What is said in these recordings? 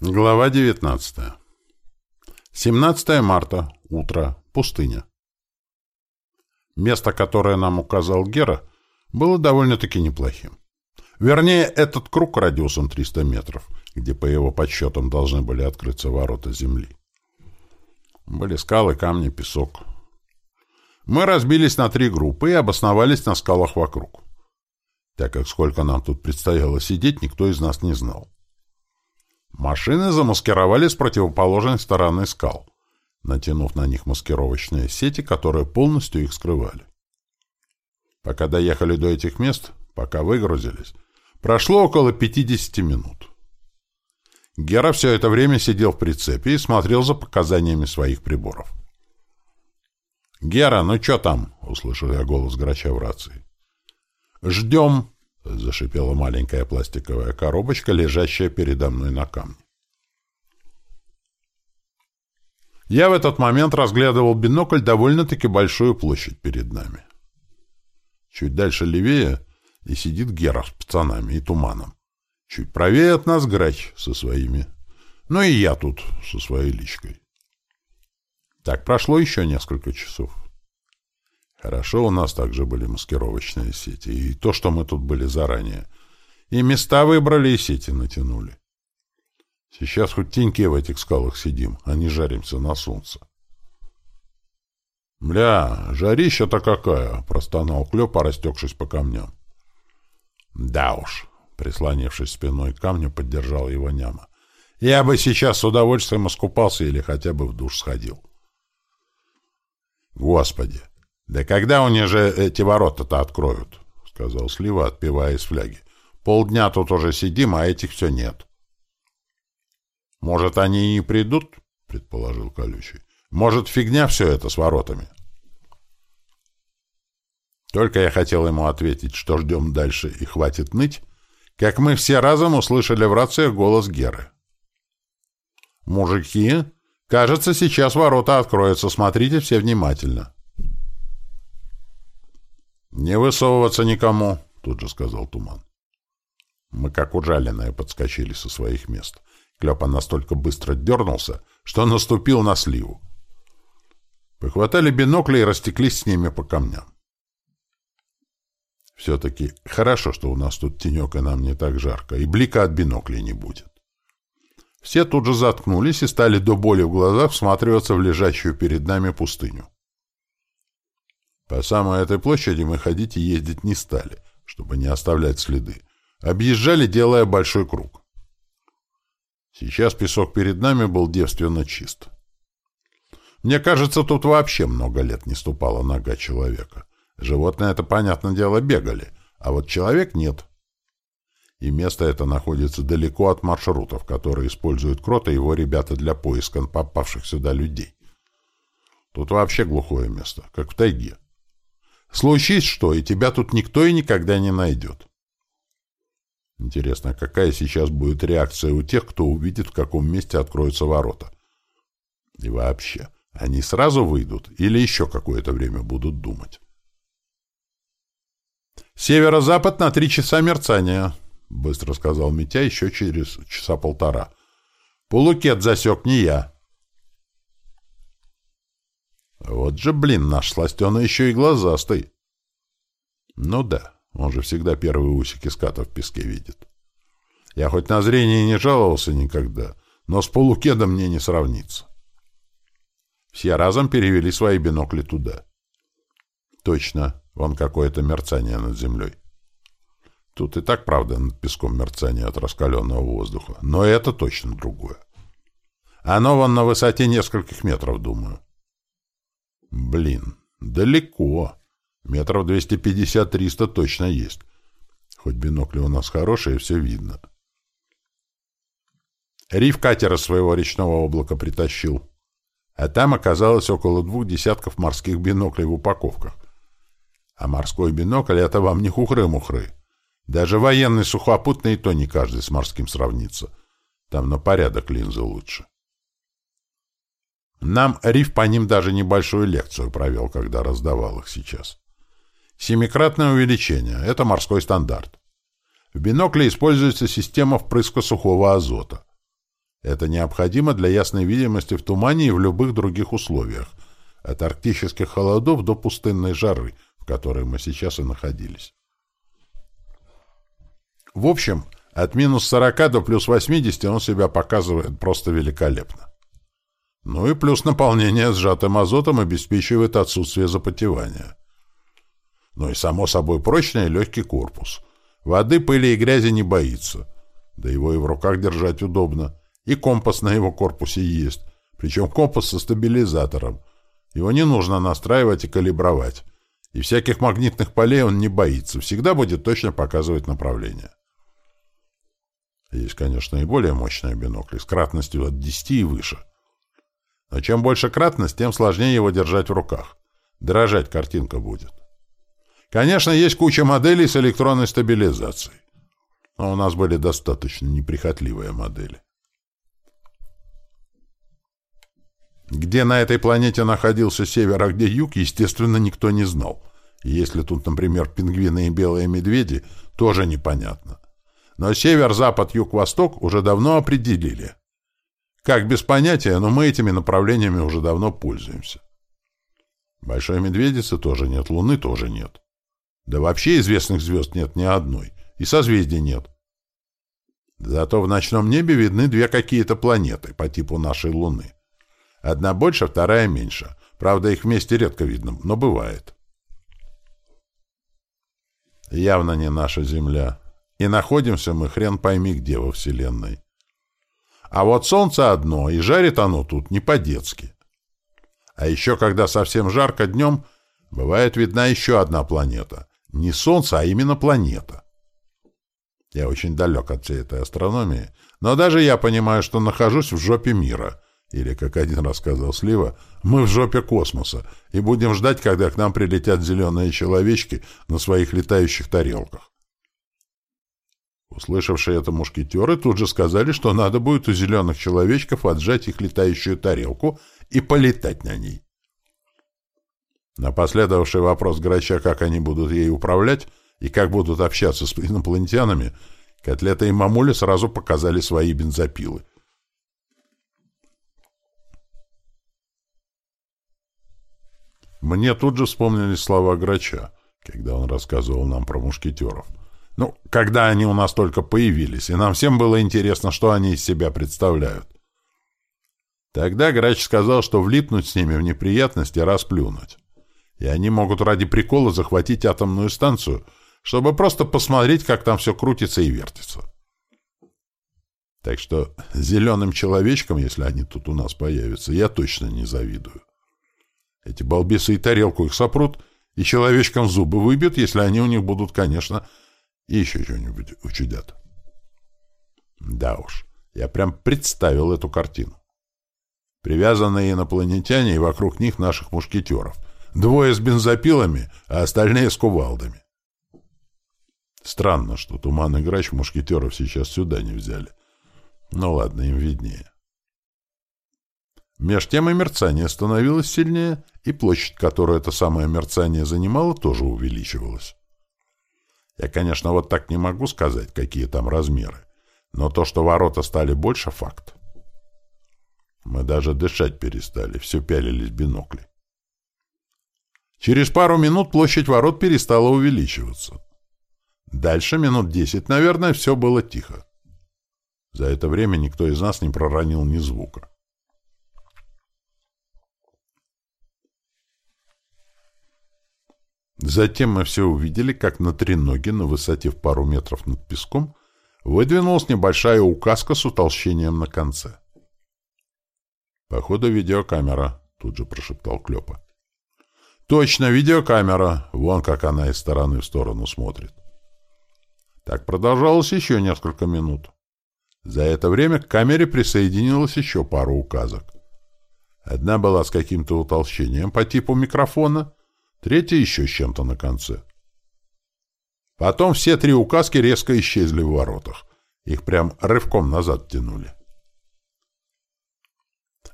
Глава 19. 17 марта. Утро. Пустыня. Место, которое нам указал Гера, было довольно-таки неплохим. Вернее, этот круг радиусом 300 метров, где по его подсчетам должны были открыться ворота земли. Были скалы, камни, песок. Мы разбились на три группы и обосновались на скалах вокруг. Так как сколько нам тут предстояло сидеть, никто из нас не знал. Машины замаскировали с противоположной стороны скал, натянув на них маскировочные сети, которые полностью их скрывали. Пока доехали до этих мест, пока выгрузились, прошло около 50 минут. Гера все это время сидел в прицепе и смотрел за показаниями своих приборов. «Гера, ну что там?» — услышал я голос грача в рации. «Ждем», — зашипела маленькая пластиковая коробочка, лежащая передо мной на камне. Я в этот момент разглядывал бинокль довольно-таки большую площадь перед нами. Чуть дальше левее и сидит Гера с пацанами и туманом. Чуть правее от нас Грач со своими. Ну и я тут со своей личкой. Так прошло еще несколько часов. Хорошо, у нас также были маскировочные сети, и то, что мы тут были заранее. И места выбрали, и сети натянули. Сейчас хоть теньки в этих скалах сидим, а не жаримся на солнце. «Бля, жарища-то какая!» — простонал Клёпа, растекшись по камням. «Да уж», — прислонившись спиной к камню, поддержал его няма. «Я бы сейчас с удовольствием искупался или хотя бы в душ сходил». «Господи, да когда у них же эти ворота-то откроют?» — сказал Слива, отпивая из фляги. «Полдня тут уже сидим, а этих все нет». «Может, они и не придут?» — предположил Колючий. «Может, фигня все это с воротами?» Только я хотел ему ответить, что ждем дальше и хватит ныть, как мы все разом услышали в рациях голос Геры. «Мужики, кажется, сейчас ворота откроются, смотрите все внимательно». «Не высовываться никому», — тут же сказал Туман. Мы, как ужаленные, подскочили со своих мест. Клёпа настолько быстро дернулся, что наступил на сливу. Похватали бинокли и растеклись с ними по камням. Все-таки хорошо, что у нас тут тенек, и нам не так жарко, и блика от биноклей не будет. Все тут же заткнулись и стали до боли в глазах всматриваться в лежащую перед нами пустыню. По самой этой площади мы ходить и ездить не стали, чтобы не оставлять следы. Объезжали, делая большой круг. Сейчас песок перед нами был девственно чист. Мне кажется, тут вообще много лет не ступала нога человека. Животные, это, понятное дело, бегали, а вот человек нет. И место это находится далеко от маршрутов, которые используют Крот и его ребята для поиска попавших сюда людей. Тут вообще глухое место, как в тайге. Случись что, и тебя тут никто и никогда не найдет. Интересно, какая сейчас будет реакция у тех, кто увидит, в каком месте откроются ворота? И вообще, они сразу выйдут или еще какое-то время будут думать? «Северо-запад на три часа мерцания», — быстро сказал Митя еще через часа полтора. «Полукет засек не я». Вот же, блин, наш сластеный еще и глазастый. Ну да, он же всегда первые усики ската в песке видит. Я хоть на зрение не жаловался никогда, но с полукедом мне не сравнится. Все разом перевели свои бинокли туда. Точно, вон какое-то мерцание над землей. Тут и так, правда, над песком мерцание от раскаленного воздуха, но это точно другое. Оно вон на высоте нескольких метров, думаю. Блин, далеко. Метров 250-300 точно есть. Хоть бинокли у нас хорошие, все видно. Риф катера своего речного облака притащил. А там оказалось около двух десятков морских биноклей в упаковках. А морской бинокль — это вам не хухры-мухры. Даже военный сухопутный то не каждый с морским сравнится. Там на порядок линзы лучше. Нам Риф по ним даже небольшую лекцию провел, когда раздавал их сейчас. Семикратное увеличение — это морской стандарт. В бинокле используется система впрыска сухого азота. Это необходимо для ясной видимости в тумане и в любых других условиях, от арктических холодов до пустынной жары, в которой мы сейчас и находились. В общем, от минус 40 до плюс 80 он себя показывает просто великолепно. Ну и плюс наполнение сжатым азотом обеспечивает отсутствие запотевания. Ну и, само собой, прочный и легкий корпус. Воды, пыли и грязи не боится. Да его и в руках держать удобно. И компас на его корпусе есть. Причем компас со стабилизатором. Его не нужно настраивать и калибровать. И всяких магнитных полей он не боится. Всегда будет точно показывать направление. Есть, конечно, и более мощные бинокли с кратностью от 10 и выше. Но чем больше кратность, тем сложнее его держать в руках. Дрожать картинка будет. Конечно, есть куча моделей с электронной стабилизацией. Но у нас были достаточно неприхотливые модели. Где на этой планете находился север, а где юг, естественно, никто не знал. Если тут, например, пингвины и белые медведи, тоже непонятно. Но север, запад, юг, восток уже давно определили. Как без понятия, но мы этими направлениями уже давно пользуемся. Большой медведицы тоже нет, Луны тоже нет. Да вообще известных звезд нет ни одной, и созвездий нет. Зато в ночном небе видны две какие-то планеты по типу нашей Луны. Одна больше, вторая меньше. Правда, их вместе редко видно, но бывает. Явно не наша Земля. И находимся мы хрен пойми где во Вселенной. А вот Солнце одно, и жарит оно тут не по-детски. А еще, когда совсем жарко днем, бывает видна еще одна планета. Не Солнце, а именно планета. Я очень далек от всей этой астрономии, но даже я понимаю, что нахожусь в жопе мира. Или, как один раз сказал Слива, мы в жопе космоса и будем ждать, когда к нам прилетят зеленые человечки на своих летающих тарелках. Услышавшие это мушкетеры тут же сказали, что надо будет у зеленых человечков отжать их летающую тарелку и полетать на ней. На последовавший вопрос Грача, как они будут ей управлять и как будут общаться с инопланетянами, Котлета и Мамуля сразу показали свои бензопилы. Мне тут же вспомнились слова Грача, когда он рассказывал нам про мушкетеров. Ну, когда они у нас только появились, и нам всем было интересно, что они из себя представляют. Тогда Грач сказал, что влипнуть с ними в неприятности расплюнуть. И они могут ради прикола захватить атомную станцию, чтобы просто посмотреть, как там все крутится и вертится. Так что зеленым человечкам, если они тут у нас появятся, я точно не завидую. Эти балбесы и тарелку их сопрут, и человечкам зубы выбьют, если они у них будут, конечно, и еще что-нибудь учудят. Да уж, я прям представил эту картину. Привязанные инопланетяне и вокруг них наших мушкетеров. Двое с бензопилами, а остальные с кувалдами. Странно, что Туман и Грач мушкетеров сейчас сюда не взяли. Ну ладно, им виднее. Меж тем и мерцание становилось сильнее, и площадь, которую это самое мерцание занимало, тоже увеличивалась. Я, конечно, вот так не могу сказать, какие там размеры, но то, что ворота стали больше, факт. Мы даже дышать перестали, все пялились бинокли. Через пару минут площадь ворот перестала увеличиваться. Дальше минут десять, наверное, все было тихо. За это время никто из нас не проронил ни звука. Затем мы все увидели, как на треноге на высоте в пару метров над песком выдвинулась небольшая указка с утолщением на конце. «Походу, видеокамера», — тут же прошептал Клёпа. «Точно, видеокамера! Вон как она из стороны в сторону смотрит». Так продолжалось еще несколько минут. За это время к камере присоединилось еще пару указок. Одна была с каким-то утолщением по типу микрофона — третья еще с чем-то на конце. Потом все три указки резко исчезли в воротах. Их прям рывком назад тянули.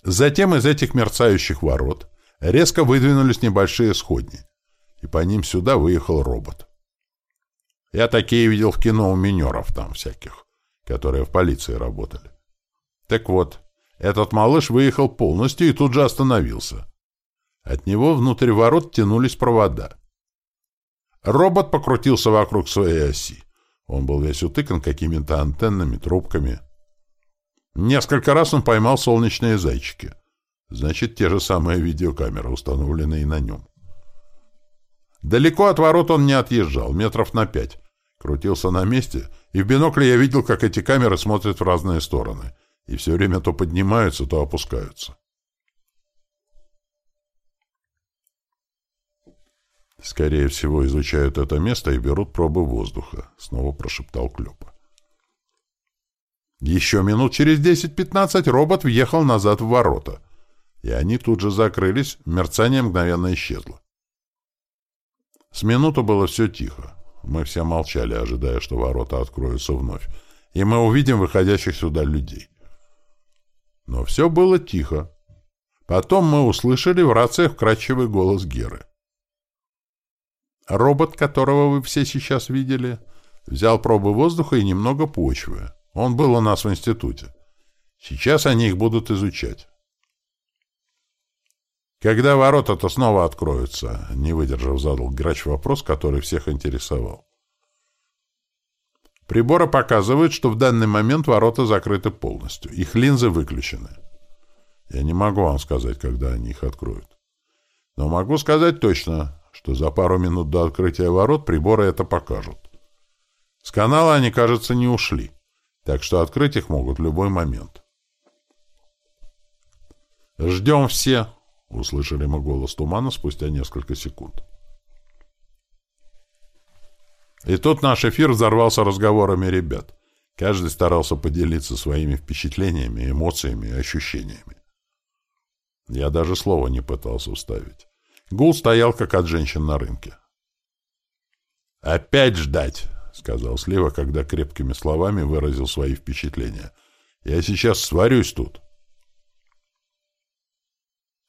Затем из этих мерцающих ворот резко выдвинулись небольшие сходни, и по ним сюда выехал робот. Я такие видел в кино у минеров там всяких, которые в полиции работали. Так вот, этот малыш выехал полностью и тут же остановился. От него внутрь ворот тянулись провода. Робот покрутился вокруг своей оси. Он был весь утыкан какими-то антеннами, трубками. Несколько раз он поймал солнечные зайчики. Значит, те же самые видеокамеры, установленные на нем. Далеко от ворот он не отъезжал, метров на пять. Крутился на месте, и в бинокле я видел, как эти камеры смотрят в разные стороны. И все время то поднимаются, то опускаются. «Скорее всего, изучают это место и берут пробы воздуха», — снова прошептал Клёпа. Еще минут через десять-пятнадцать робот въехал назад в ворота, и они тут же закрылись, мерцание мгновенно исчезло. С минуту было все тихо. Мы все молчали, ожидая, что ворота откроются вновь, и мы увидим выходящих сюда людей. Но все было тихо. Потом мы услышали в рациях вкрадчивый голос Геры. Робот, которого вы все сейчас видели, взял пробы воздуха и немного почвы. Он был у нас в институте. Сейчас они их будут изучать. «Когда ворота-то снова откроются?» — не выдержав, задал Грач вопрос, который всех интересовал. Приборы показывают, что в данный момент ворота закрыты полностью. Их линзы выключены. Я не могу вам сказать, когда они их откроют. Но могу сказать точно, что за пару минут до открытия ворот приборы это покажут. С канала они, кажется, не ушли, так что открыть их могут в любой момент. «Ждем все!» — услышали мы голос тумана спустя несколько секунд. И тут наш эфир взорвался разговорами ребят. Каждый старался поделиться своими впечатлениями, эмоциями и ощущениями. Я даже слова не пытался вставить. Гул стоял, как от женщин на рынке. «Опять ждать!» — сказал Слива, когда крепкими словами выразил свои впечатления. «Я сейчас сварюсь тут».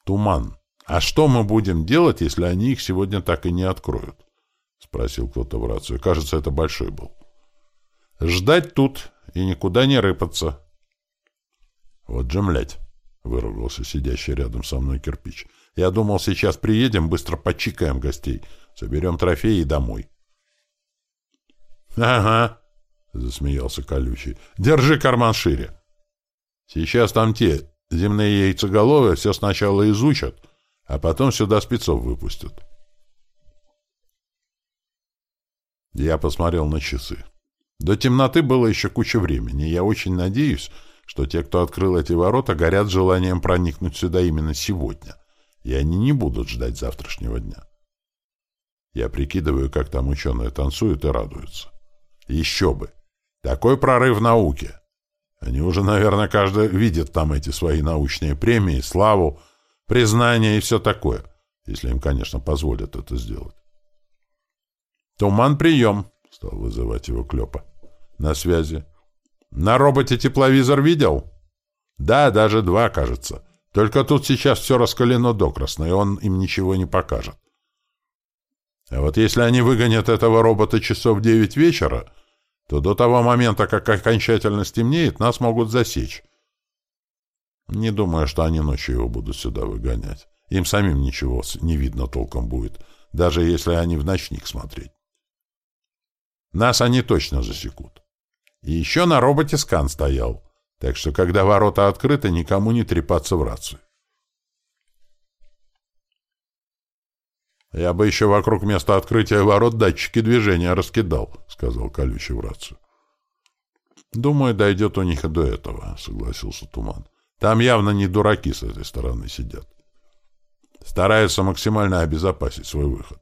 «Туман, а что мы будем делать, если они их сегодня так и не откроют?» — спросил кто-то в рацию. Кажется, это большой был. «Ждать тут и никуда не рыпаться». «Вот же, млядь!» — выругался сидящий рядом со мной кирпич. «Я думал, сейчас приедем, быстро почикаем гостей, соберем трофеи и домой». «Ага», — засмеялся колючий. «Держи карман шире. Сейчас там те, Земные яйцеголовые все сначала изучат, а потом сюда спецов выпустят. Я посмотрел на часы. До темноты было еще куча времени. Я очень надеюсь, что те, кто открыл эти ворота, горят желанием проникнуть сюда именно сегодня, и они не будут ждать завтрашнего дня. Я прикидываю, как там ученые танцуют и радуются. Еще бы! Такой прорыв в науке! Они уже, наверное, каждый видит там эти свои научные премии, славу, признание и все такое, если им, конечно, позволят это сделать. «Туман, прием!» — стал вызывать его Клёпа. «На связи. На роботе тепловизор видел?» «Да, даже два, кажется. Только тут сейчас все раскалено докрасно, и он им ничего не покажет. А вот если они выгонят этого робота часов девять вечера, то до того момента, как окончательно стемнеет, нас могут засечь. Не думаю, что они ночью его будут сюда выгонять. Им самим ничего не видно толком будет, даже если они в ночник смотреть. Нас они точно засекут. И еще на роботе скан стоял, так что, когда ворота открыты, никому не трепаться в рацию. «Я бы еще вокруг места открытия ворот датчики движения раскидал», — сказал колючий в рацию. «Думаю, дойдет у них и до этого», — согласился Туман. «Там явно не дураки с этой стороны сидят. Стараются максимально обезопасить свой выход».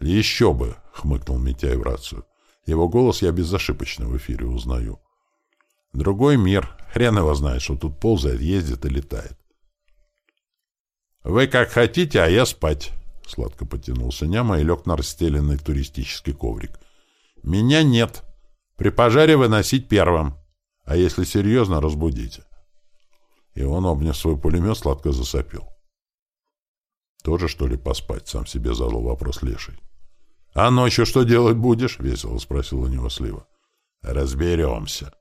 «Еще бы!» — хмыкнул Митяй в рацию. Его голос я безошибочно в эфире узнаю. «Другой мир. Хрен его знает, что тут ползает, ездит и летает. «Вы как хотите, а я спать», — сладко потянулся Няма и лег на расстеленный туристический коврик. «Меня нет. При пожаре выносить первым. А если серьезно, разбудите». И он, обняв свой пулемет, сладко засопил. «Тоже, что ли, поспать?» — сам себе задал вопрос Леший. «А ночью что делать будешь?» — весело спросил у него Слива. «Разберемся».